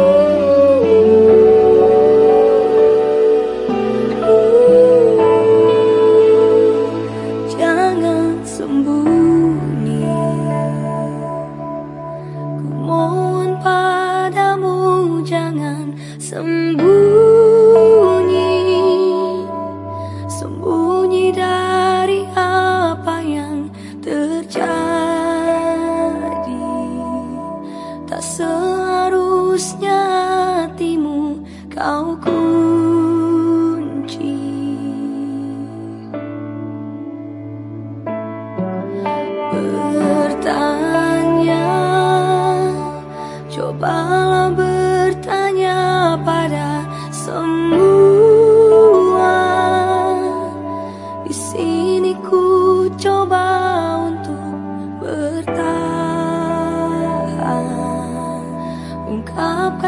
Oh.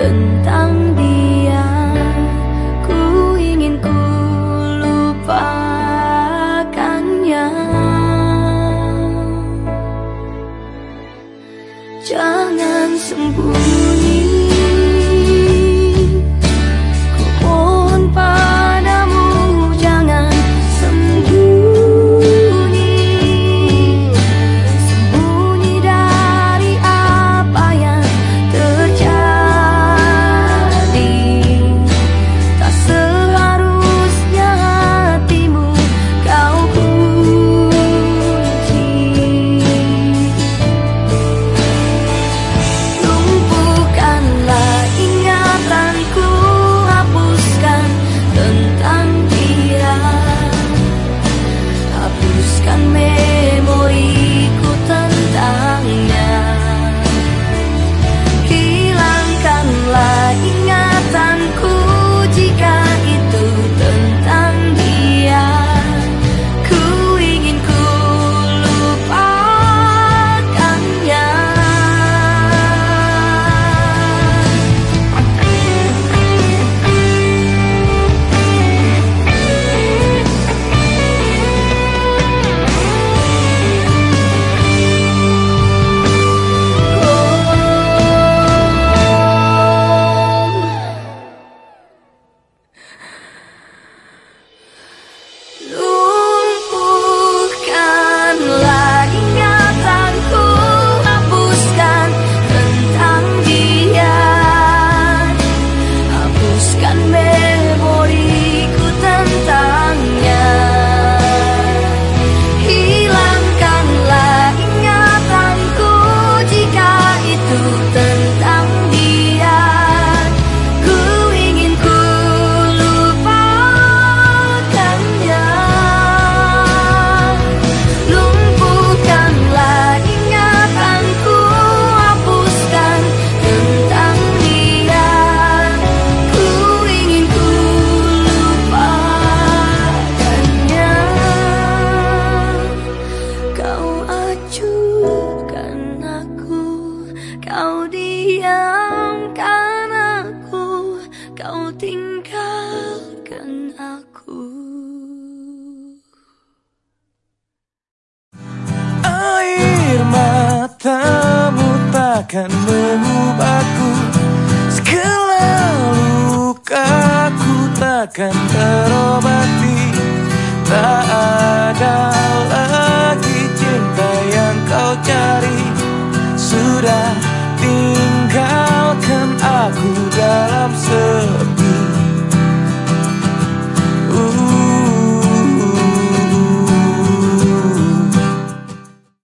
tentang dia Ku ingin ku lupakan lupakannya. Jangan sembunyi. aku. Air matamu takkan mengubahku. Segala lukaku takkan terobati. Tak